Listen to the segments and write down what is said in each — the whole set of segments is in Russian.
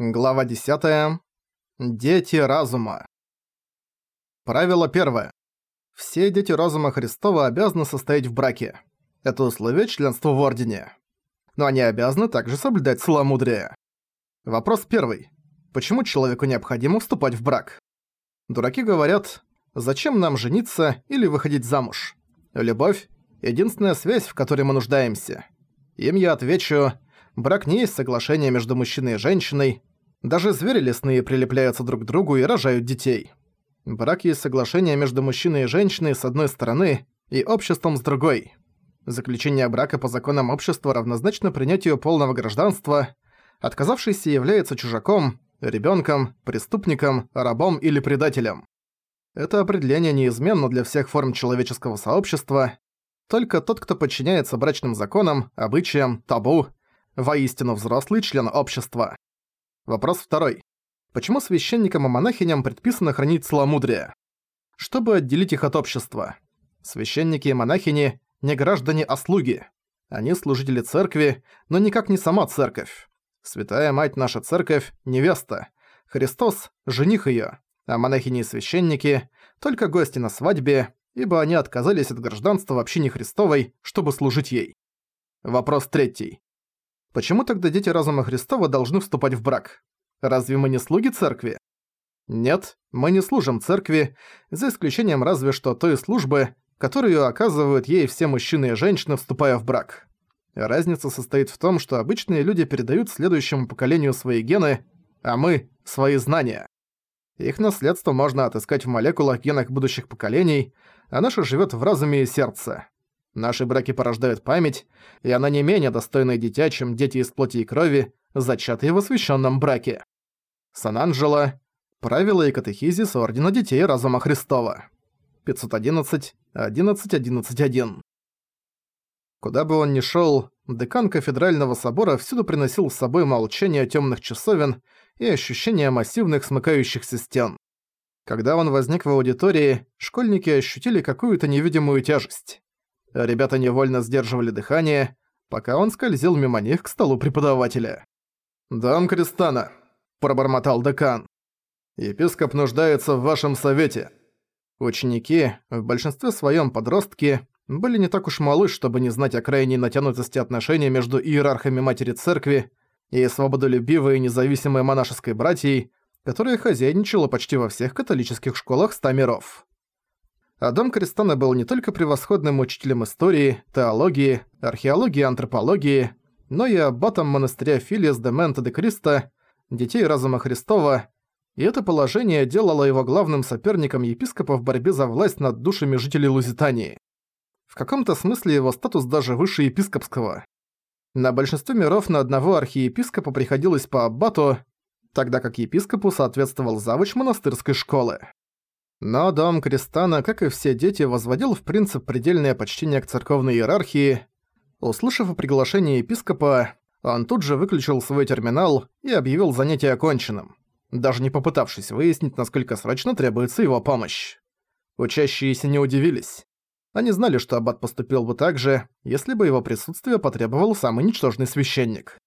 Глава 10. Дети разума. Правило первое. Все дети разума Христова обязаны состоять в браке. Это условие членства в Ордене. Но они обязаны также соблюдать целомудрие. Вопрос первый. Почему человеку необходимо вступать в брак? Дураки говорят, зачем нам жениться или выходить замуж? Любовь – единственная связь, в которой мы нуждаемся. Им я отвечу, брак не есть соглашение между мужчиной и женщиной, даже звери лесные прилепляются друг к другу и рожают детей. Брак есть соглашение между мужчиной и женщиной с одной стороны и обществом с другой. Заключение брака по законам общества равнозначно принятию полного гражданства. Отказавшийся является чужаком, ребенком, преступником, рабом или предателем. Это определение неизменно для всех форм человеческого сообщества. Только тот, кто подчиняется брачным законам, обычаям, табу, воистину взрослый член общества. Вопрос второй. Почему священникам и монахиням предписано хранить целомудрие? Чтобы отделить их от общества. Священники и монахини – не граждане, а слуги. Они служители церкви, но никак не сама церковь. Святая Мать наша церковь – невеста. Христос – жених её, а монахини и священники – только гости на свадьбе, ибо они отказались от гражданства в общине Христовой, чтобы служить ей. Вопрос третий. Почему тогда дети разума Христова должны вступать в брак? Разве мы не слуги церкви? Нет, мы не служим церкви, за исключением разве что той службы, которую оказывают ей все мужчины и женщины, вступая в брак. Разница состоит в том, что обычные люди передают следующему поколению свои гены, а мы – свои знания. Их наследство можно отыскать в молекулах генах будущих поколений, а наше живет в разуме и сердце. Наши браки порождают память, и она не менее достойная дитя, чем дети из плоти и крови, зачатые в освященном браке. Сан-Анджело. Правила и катехизис Ордена Детей Разума Христова. 511, 11, 11, 1. Куда бы он ни шел, декан кафедрального собора всюду приносил с собой молчание темных часовен и ощущение массивных смыкающихся стен. Когда он возник в аудитории, школьники ощутили какую-то невидимую тяжесть. Ребята невольно сдерживали дыхание, пока он скользил мимо них к столу преподавателя. «Дам Кристана», – пробормотал декан. «Епископ нуждается в вашем совете». Ученики, в большинстве своем подростки, были не так уж малы, чтобы не знать о крайней натянутости отношений между иерархами Матери Церкви и свободолюбивой и независимой монашеской братьей, которая хозяйничала почти во всех католических школах ста миров. Адам Кристана был не только превосходным учителем истории, теологии, археологии антропологии, но и аббатом монастыря Филиас де Мента де Криста, детей разума Христова, и это положение делало его главным соперником епископа в борьбе за власть над душами жителей Лузитании. В каком-то смысле его статус даже выше епископского. На большинстве миров на одного архиепископа приходилось по аббату, тогда как епископу соответствовал завуч монастырской школы. Но дом Кристана, как и все дети, возводил в принцип предельное почтение к церковной иерархии. Услышав о приглашении епископа, он тут же выключил свой терминал и объявил занятие оконченным, даже не попытавшись выяснить, насколько срочно требуется его помощь. Учащиеся не удивились. Они знали, что аббат поступил бы так же, если бы его присутствие потребовал самый ничтожный священник.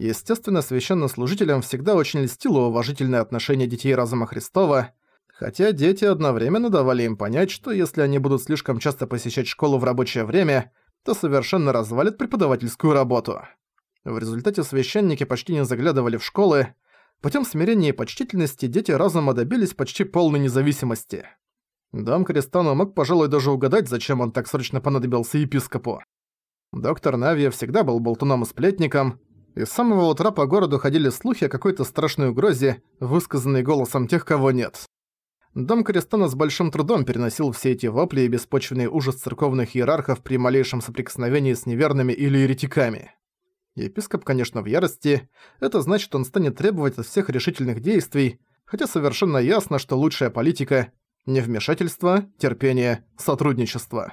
Естественно, священнослужителям всегда очень льстило уважительное отношение детей разума Христова, Хотя дети одновременно давали им понять, что если они будут слишком часто посещать школу в рабочее время, то совершенно развалят преподавательскую работу. В результате священники почти не заглядывали в школы, путем смирения и почтительности дети разума добились почти полной независимости. Дом Крестану мог, пожалуй, даже угадать, зачем он так срочно понадобился епископу. Доктор Навия всегда был болтуном и сплетником, и с самого утра по городу ходили слухи о какой-то страшной угрозе, высказанной голосом тех, кого нет. Дом Крестона с большим трудом переносил все эти вопли и беспочвенный ужас церковных иерархов при малейшем соприкосновении с неверными или еретиками. Епископ, конечно, в ярости. Это значит, он станет требовать от всех решительных действий, хотя совершенно ясно, что лучшая политика – невмешательство, терпение, сотрудничество.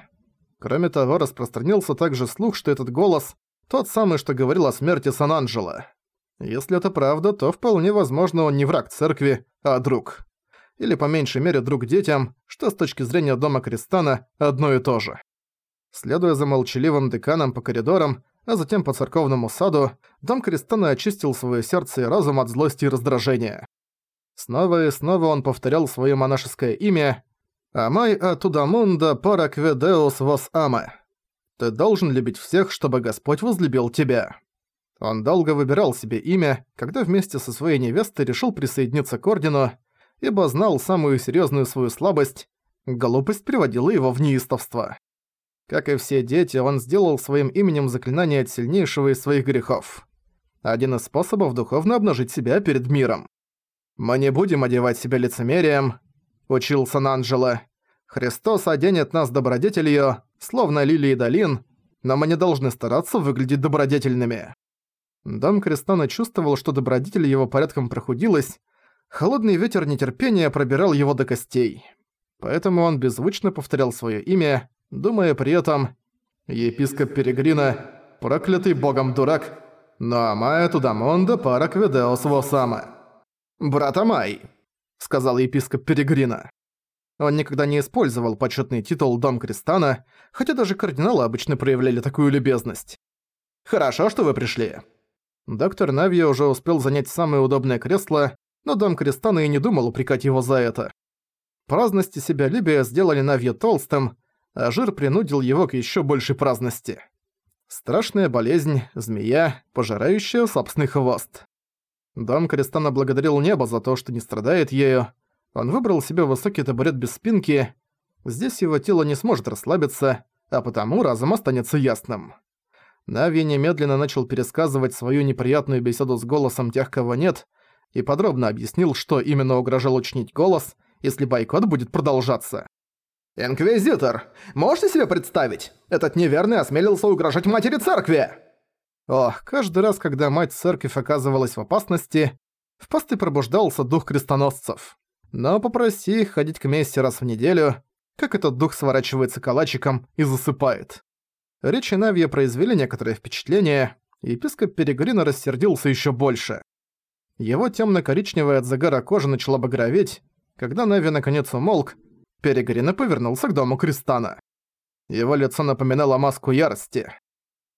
Кроме того, распространился также слух, что этот голос – тот самый, что говорил о смерти Сан-Анджело. Если это правда, то вполне возможно он не враг церкви, а друг или по меньшей мере друг детям, что с точки зрения дома Кристана одно и то же. Следуя за молчаливым деканом по коридорам, а затем по церковному саду, дом Кристана очистил свое сердце и разум от злости и раздражения. Снова и снова он повторял свое монашеское имя «Амай атудамунда паракведеус вос аме». «Ты должен любить всех, чтобы Господь возлюбил тебя». Он долго выбирал себе имя, когда вместе со своей невестой решил присоединиться к Ордену, ибо знал самую серьезную свою слабость – глупость приводила его в неистовство. Как и все дети, он сделал своим именем заклинание от сильнейшего из своих грехов. Один из способов духовно обнажить себя перед миром. «Мы не будем одевать себя лицемерием», – учил Сан-Анджело. «Христос оденет нас добродетелью, словно лилии долин, но мы не должны стараться выглядеть добродетельными». Дом Крестана чувствовал, что добродетель его порядком прохудилась, холодный ветер нетерпения пробирал его до костей. Поэтому он беззвучно повторял свое имя, думая при этом «Епископ Перегрина, проклятый богом дурак, но Амая Тудамонда пара Кведеос Восама». «Брат Амай», — сказал епископ Перегрина. Он никогда не использовал почетный титул «Дом Кристана», хотя даже кардиналы обычно проявляли такую любезность. «Хорошо, что вы пришли». Доктор Нави уже успел занять самое удобное кресло, но Дом Кристана и не думал упрекать его за это. Праздности себя Либия сделали Навью толстым, а жир принудил его к еще большей праздности. Страшная болезнь, змея, пожирающая собственный хвост. Дом Кристана благодарил небо за то, что не страдает ею. Он выбрал себе высокий табурет без спинки. Здесь его тело не сможет расслабиться, а потому разум останется ясным. Нави немедленно начал пересказывать свою неприятную беседу с голосом тех, кого нет, и подробно объяснил, что именно угрожал учинить голос, если бойкот будет продолжаться. «Инквизитор! Можете себе представить? Этот неверный осмелился угрожать матери церкви!» Ох, каждый раз, когда мать церковь оказывалась в опасности, в посты пробуждался дух крестоносцев. Но попроси их ходить к мессе раз в неделю, как этот дух сворачивается калачиком и засыпает. Речи Навья произвели некоторое впечатление, и епископ Перегрина рассердился еще больше. Его темно-коричневая от загара кожа начала багроветь, когда Нави наконец умолк, Перегрина повернулся к дому Кристана. Его лицо напоминало маску ярости.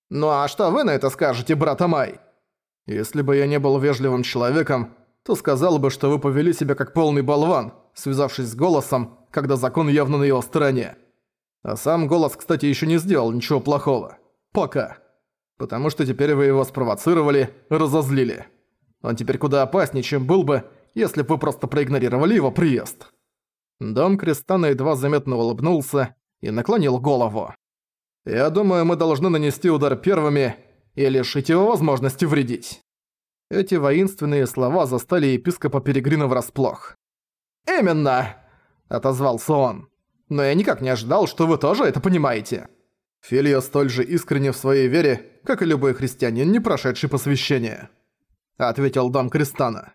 «Ну а что вы на это скажете, брат Амай?» «Если бы я не был вежливым человеком, то сказал бы, что вы повели себя как полный болван, связавшись с голосом, когда закон явно на его стороне. А сам голос, кстати, еще не сделал ничего плохого. Пока. Потому что теперь вы его спровоцировали, разозлили. Он теперь куда опаснее, чем был бы, если бы вы просто проигнорировали его приезд». Дом Кристана едва заметно улыбнулся и наклонил голову. «Я думаю, мы должны нанести удар первыми и лишить его возможности вредить». Эти воинственные слова застали епископа Перегрина врасплох. «Именно!» – отозвался он. «Но я никак не ожидал, что вы тоже это понимаете». Филья столь же искренне в своей вере, как и любой христианин, не прошедший посвящение. Ответил дом Кристана.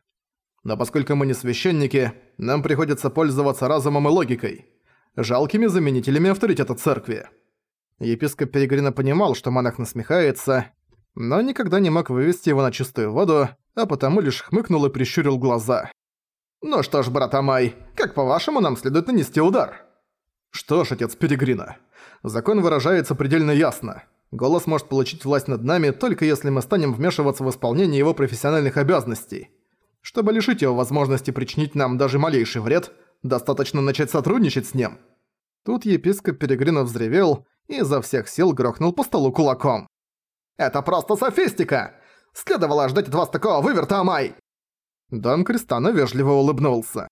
Но поскольку мы не священники, нам приходится пользоваться разумом и логикой, жалкими заменителями авторитета церкви. Епископ Перегрина понимал, что монах насмехается, но никогда не мог вывести его на чистую воду, а потому лишь хмыкнул и прищурил глаза. «Ну что ж, брат Амай, как по-вашему нам следует нанести удар?» «Что ж, отец Перегрина, закон выражается предельно ясно. Голос может получить власть над нами, только если мы станем вмешиваться в исполнение его профессиональных обязанностей. Чтобы лишить его возможности причинить нам даже малейший вред, достаточно начать сотрудничать с ним». Тут епископ Перегрина взревел и изо всех сил грохнул по столу кулаком. «Это просто софистика! Следовало ждать от вас такого выверта, Амай!» Дон Кристана вежливо улыбнулся.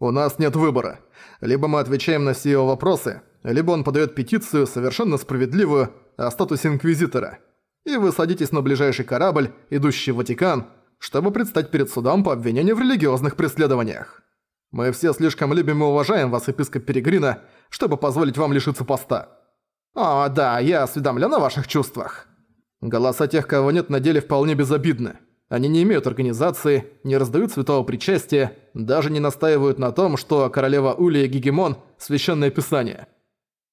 «У нас нет выбора. Либо мы отвечаем на все его вопросы, либо он подает петицию, совершенно справедливую, о статусе Инквизитора. И вы садитесь на ближайший корабль, идущий в Ватикан, чтобы предстать перед судом по обвинению в религиозных преследованиях. Мы все слишком любим и уважаем вас, епископ Перегрина, чтобы позволить вам лишиться поста. О, да, я осведомлен о ваших чувствах. Голоса тех, кого нет на деле, вполне безобидны. Они не имеют организации, не раздают святого причастия, даже не настаивают на том, что королева Улия Гегемон – священное писание.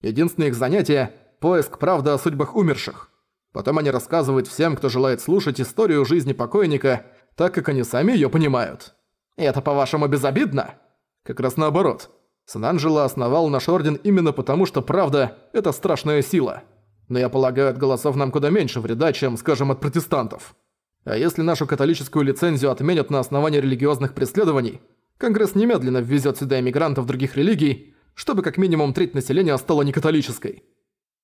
Единственное их занятие – поиск правды о судьбах умерших. Потом они рассказывают всем, кто желает слушать историю жизни покойника, так как они сами её понимают. И это, по-вашему, безобидно? Как раз наоборот. Сан-Анджело основал наш орден именно потому, что правда – это страшная сила. но я полагаю, от голосов нам куда меньше вреда, чем, скажем, от протестантов. А если нашу католическую лицензию отменят на основании религиозных преследований, Конгресс немедленно ввезет сюда иммигрантов других религий, чтобы как минимум треть населения стала некатолической.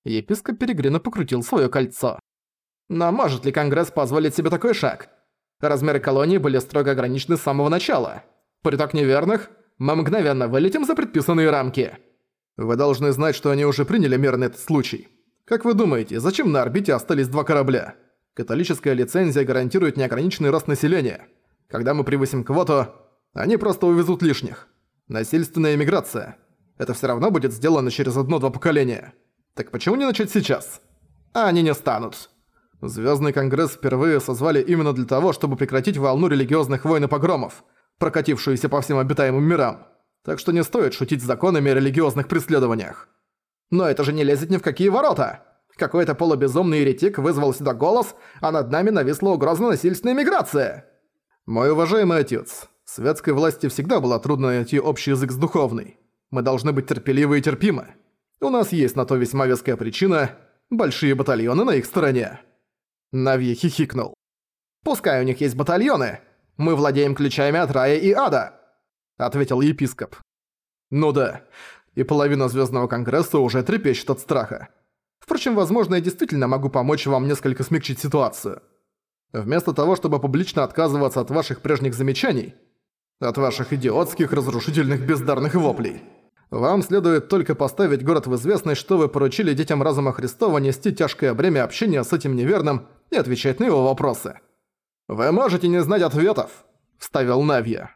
Епископ Перегрина покрутил свое кольцо. Но может ли Конгресс позволить себе такой шаг? Размеры колонии были строго ограничены с самого начала. При так неверных мы мгновенно вылетим за предписанные рамки. Вы должны знать, что они уже приняли меры на этот случай. Как вы думаете, зачем на орбите остались два корабля? Католическая лицензия гарантирует неограниченный рост населения. Когда мы превысим квоту, они просто увезут лишних. Насильственная иммиграция. Это все равно будет сделано через одно-два поколения. Так почему не начать сейчас? А они не станут. Звездный конгресс впервые созвали именно для того, чтобы прекратить волну религиозных войн и погромов, прокатившуюся по всем обитаемым мирам. Так что не стоит шутить с законами о религиозных преследованиях. Но это же не лезет ни в какие ворота. Какой-то полубезумный еретик вызвал сюда голос, а над нами нависла угроза насильственной миграции. Мой уважаемый отец, светской власти всегда было трудно найти общий язык с духовной. Мы должны быть терпеливы и терпимы. У нас есть на то весьма веская причина – большие батальоны на их стороне. Нави хихикнул. «Пускай у них есть батальоны. Мы владеем ключами от рая и ада», – ответил епископ. «Ну да, и половина Звездного Конгресса уже трепещет от страха. Впрочем, возможно, я действительно могу помочь вам несколько смягчить ситуацию. Вместо того, чтобы публично отказываться от ваших прежних замечаний, от ваших идиотских, разрушительных, бездарных воплей, вам следует только поставить город в известность, что вы поручили детям разума Христова нести тяжкое бремя общения с этим неверным и отвечать на его вопросы. «Вы можете не знать ответов», — вставил Навья.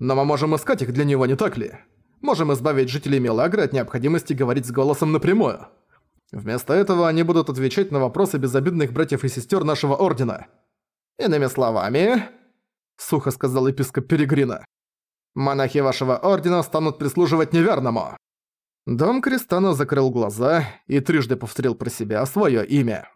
«Но мы можем искать их для него, не так ли? Можем избавить жителей Мелагры от необходимости говорить с голосом напрямую. Вместо этого они будут отвечать на вопросы безобидных братьев и сестер нашего Ордена. Иными словами, сухо сказал епископ Перегрина, монахи вашего Ордена станут прислуживать неверному. Дом Кристана закрыл глаза и трижды повторил про себя свое имя.